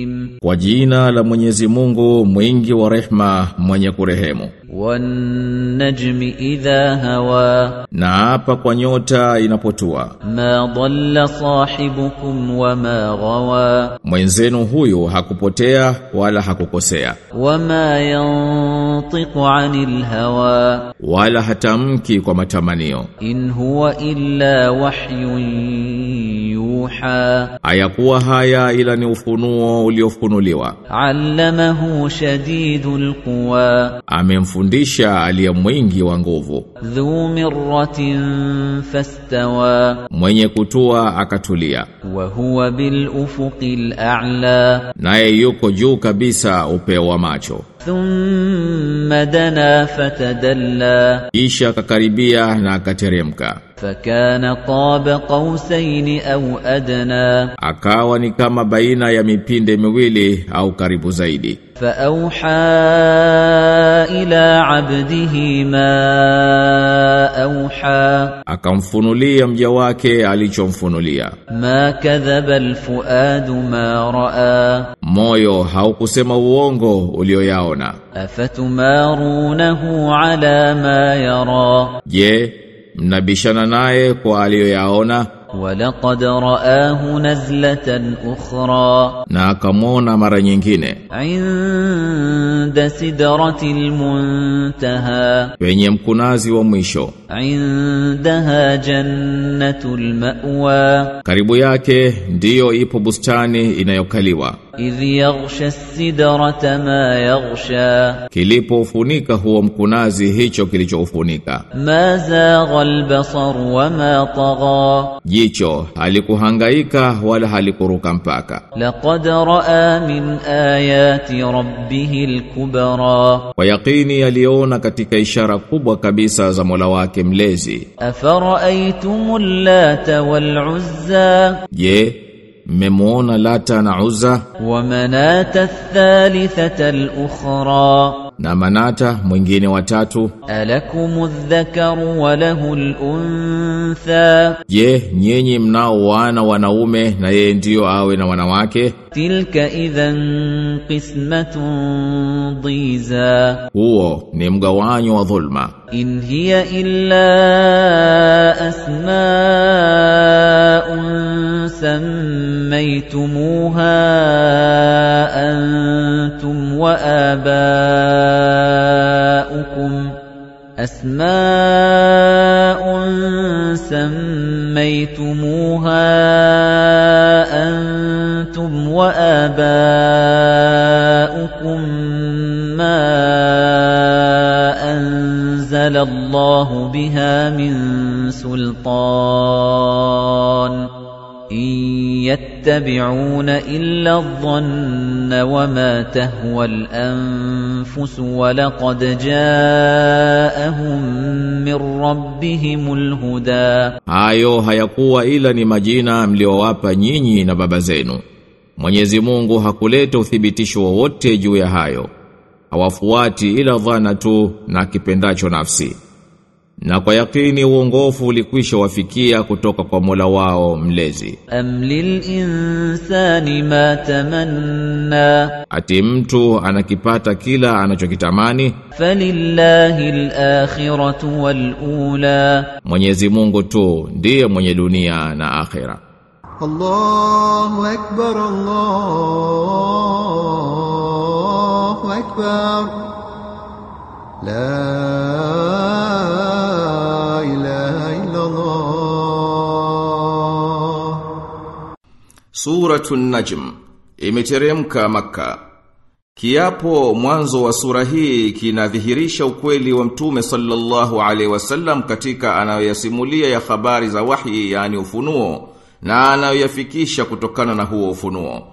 Rahim Kwa jina la Mwenyezi Mungu mwingi wa rehma mwenye kurehemu. Wan najmi idha hawa. Na hapa kwa nyota inapotua. Ma dhalla sahibukum wa ma gawa Mwenzenu huyu hakupotea wala hakukosea. Wa ma yantiqu anil hawa. Wala hatamki kwa matamanio. In huwa illa wahyun yuha ayakuwa haya ila ni ufunuo uliofunuliwa. Allamahu shadidul quwa. Amemfundisha aliye mwingi wa nguvu. Dhu mirratin fastawa. Mwenye kutua akatulia. Wa huwa bil ufuqil a'la. Naye yuko juu kabisa upeo wa macho thumma dana fatadalla kisha akakaribia na akateremka. fakana qaba qausaini au adna akawa ni kama baina ya mipinde miwili au karibu zaidi. فأوحى إلى عبده ما أوحى akamfunulia mja wake alichomfunulia ما كذب الفؤاد ما رأى moyo haukusema uongo ulioyaona أفتمارونه على ما يرى je mnabishana naye kwa aliyoyaona Walaqad raahu nazlatan ukhra, na akamwona mara nyingine. Inda sidratil muntaha, wenye mkunazi wa mwisho. Indaha jannatul mawa, karibu yake ndiyo ipo bustani inayokaliwa. Idh yaghsha sidrata ma yaghsha, kilipoufunika huo mkunazi hicho kilichoufunika. Ma zagha albasaru wa ma tagha jicho halikuhangaika wala halikuruka mpaka. Laqad raa min ayati rabbihi alkubra. Kwa yaqini aliona katika ishara kubwa kabisa za Mola wake mlezi. Afara'aytumul lata wal uzza je mmemuona lata na uzza? Wa manata thalithata al na Manata mwingine watatu. alakumudhakaru walahu wa je, nyinyi mnao wana wanaume na yeye ndiyo awe na wanawake? Tilka idhan qismatun dhiza, huo ni mgawanyo wa dhulma. In hiya illa asmaun sammaytumuha antum wa abaa أنتم وآباؤكم ما أنزل الله بها من سلطان إن يتبعون إلا الظن وما تهوى الأنفس ولقد جاءهم من ربهم الهدى hayo hayakuwa ila ni majina mliowapa nyinyi na baba Mwenyezi Mungu hakuleta uthibitisho wowote juu ya hayo. Hawafuati ila dhana tu na kipendacho nafsi. Na kwa yakini uongofu ulikwisha wafikia kutoka kwa Mola wao mlezi. Am lil insani ma tamanna, ati mtu anakipata kila anachokitamani. Falillahi al-akhiratu wal ula, Mwenyezi Mungu tu ndiye mwenye dunia na akhirah. الله أكبر الله أكبر لا إله إلا الله Suratun Najm imeteremka Makka. Kiapo mwanzo wa sura hii kinadhihirisha ukweli wa Mtume sallallahu alaihi wasallam katika anayoyasimulia ya habari za wahi yani ufunuo na anayoyafikisha kutokana na huo ufunuo.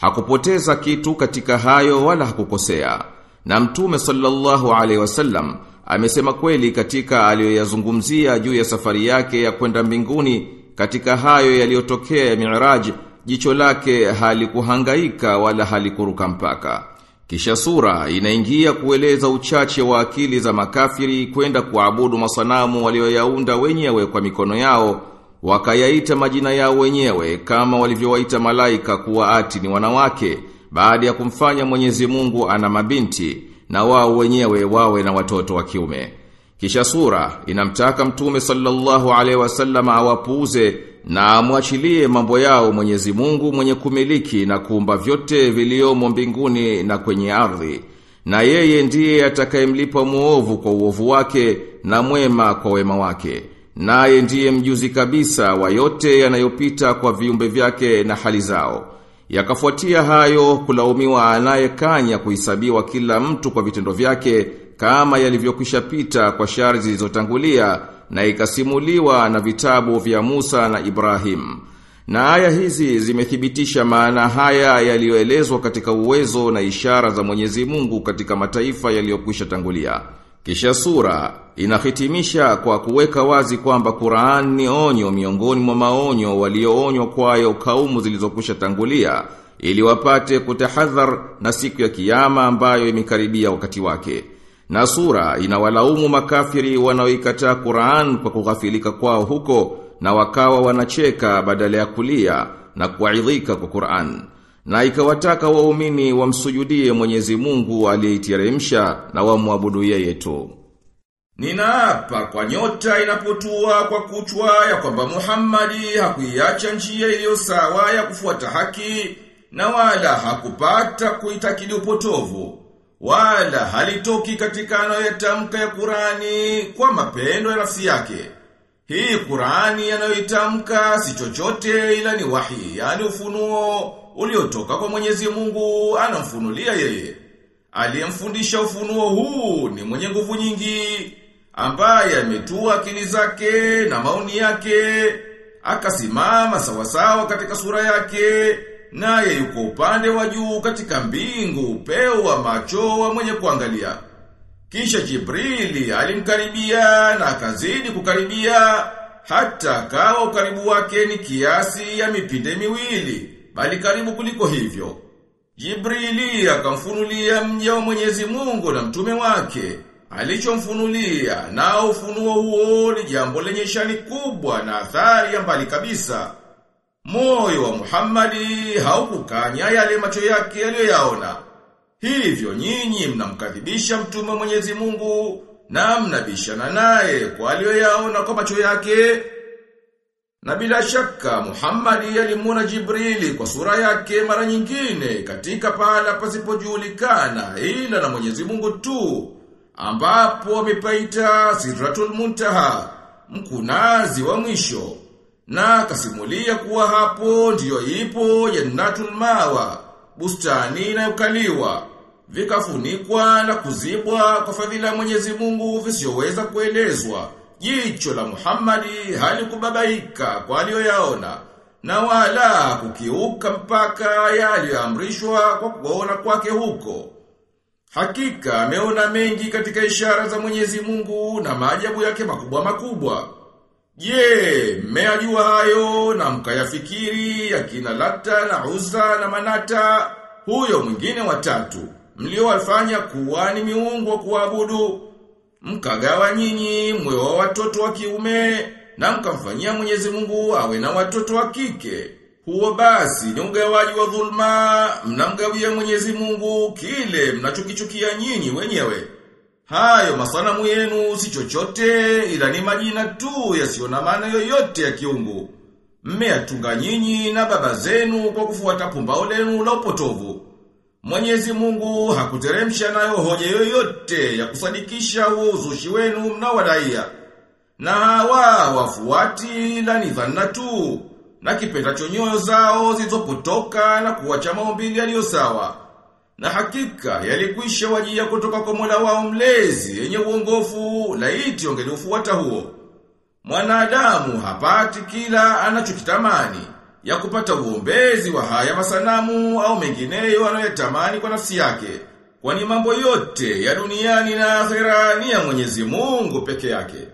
Hakupoteza kitu katika hayo wala hakukosea. Na Mtume sallallahu alaihi wasallam amesema kweli katika aliyoyazungumzia juu ya safari yake ya kwenda mbinguni katika hayo yaliyotokea ya Mi'raj jicho lake halikuhangaika wala halikuruka mpaka. Kisha sura inaingia kueleza uchache wa akili za makafiri kwenda kuabudu masanamu walioyaunda wenyewe kwa mikono yao wakayaita majina yao wenyewe kama walivyowaita malaika kuwa ati ni wanawake baada ya kumfanya Mwenyezi Mungu ana mabinti na wao wenyewe wawe na watoto wa kiume. Kisha sura inamtaka Mtume sallallahu alaihi wasallam awapuuze na amwachilie mambo yao Mwenyezi Mungu mwenye kumiliki na kuumba vyote viliomo mbinguni na kwenye ardhi. Na yeye ndiye atakayemlipa muovu kwa uovu wake na mwema kwa wema wake. Naye ndiye mjuzi kabisa wa yote yanayopita kwa viumbe vyake na hali zao. Yakafuatia hayo kulaumiwa anayekanya kuhesabiwa kila mtu kwa vitendo vyake kama yalivyokwishapita kwa shari zilizotangulia na ikasimuliwa na vitabu vya Musa na Ibrahim. Na aya hizi zimethibitisha maana haya yaliyoelezwa katika uwezo na ishara za Mwenyezi Mungu katika mataifa yaliyokwisha tangulia. Kisha sura inahitimisha kwa kuweka wazi kwamba Qur'an ni onyo miongoni mwa maonyo walioonywa kwayo kaumu zilizokwisha tangulia ili wapate kutahadhar na siku ya kiyama ambayo imekaribia wakati wake. Na sura inawalaumu makafiri wanaoikataa Qur'an kwa kughafilika kwao huko na wakawa wanacheka badala ya kulia na kuaidhika kwa Qur'an. Na ikawataka waumini wamsujudie Mwenyezi Mungu aliyeiteremsha na wamwabudu yeye tu. Ninaapa kwa nyota inapotua kwa kuchwa ya kwamba Muhammadi hakuiacha njia iliyo sawa ya kufuata haki na wala hakupata kuitakidi upotovu wala halitoki katika anayotamka ya Qurani kwa mapendo ya nafsi yake. Hii Qurani anayoitamka si chochote ila ni wahi, yani ufunuo uliotoka kwa Mwenyezi Mungu anamfunulia yeye. Aliyemfundisha ufunuo huu ni mwenye nguvu nyingi ambaye ametua akili zake na maoni yake akasimama sawasawa katika sura yake naye yuko upande wa juu katika mbingu upeo wa macho wa mwenye kuangalia. Kisha Jibrili alimkaribia na akazidi kukaribia hata kawa ukaribu wake ni kiasi ya mipinde miwili, bali karibu kuliko hivyo. Jibrili akamfunulia mja wa Mwenyezi Mungu na mtume wake alichomfunulia na ufunuo huo ni jambo lenye shani kubwa na athari ya mbali kabisa. Moyo wa Muhammadi haukukanya yale macho yake yaliyoyaona. Hivyo nyinyi mnamkadhibisha mtume Mwenyezi Mungu na mnabishana naye kwa aliyoyaona kwa macho yake. Na bila shaka Muhammadi alimuona Jibrili kwa sura yake mara nyingine katika pahala pasipojulikana ila na Mwenyezi Mungu tu ambapo wamepaita Sidratul Muntaha mkunazi wa mwisho. Na akasimulia kuwa hapo ndiyo ipo Jannatul Mawa bustani inayokaliwa. Vikafunikwa na kuzibwa kwa fadhila ya Mwenyezi Mungu visiyoweza kuelezwa. Jicho la Muhammadi halikubabaika kwa aliyoyaona na wala kukiuka mpaka yaliyoamrishwa kwa kuona kwake huko Hakika ameona mengi katika ishara za Mwenyezi Mungu na maajabu yake makubwa makubwa. Je, mmeajua hayo na mkayafikiri yakina Lata na Uzza na Manata, huyo mwingine watatu, mliowafanya kuwa ni miungu wa kuabudu, mkagawa nyinyi mwe wa watoto wa kiume na mkamfanyia Mwenyezi Mungu awe na watoto wa kike. Huo basi ni ungawaji wa dhulma, mnamgawia Mwenyezi Mungu kile mnachokichukia nyinyi wenyewe. Hayo masanamu yenu si chochote ila ni majina tu yasiyo na maana yoyote ya kiungu. Mmeatunga nyinyi na baba zenu kwa kufuata pumbao lenu la upotovu. Mwenyezi Mungu hakuteremsha nayo hoja yoyote ya kusadikisha huo uzushi wenu mnaowadaia. Na hawa wafuati ila ni dhanna tu na kipenda chonyoyo zao zilizopotoka na kuwacha maumbili yaliyo sawa. Na hakika yalikwisha wajia kutoka kwa Mola wao mlezi yenye uongofu laiti wangeliufuata huo. Mwanadamu hapati kila anachokitamani ya kupata uombezi wa haya masanamu au mengineyo anayotamani kwa nafsi yake. Kwani mambo yote ya duniani na akhera ni ya Mwenyezi Mungu peke yake.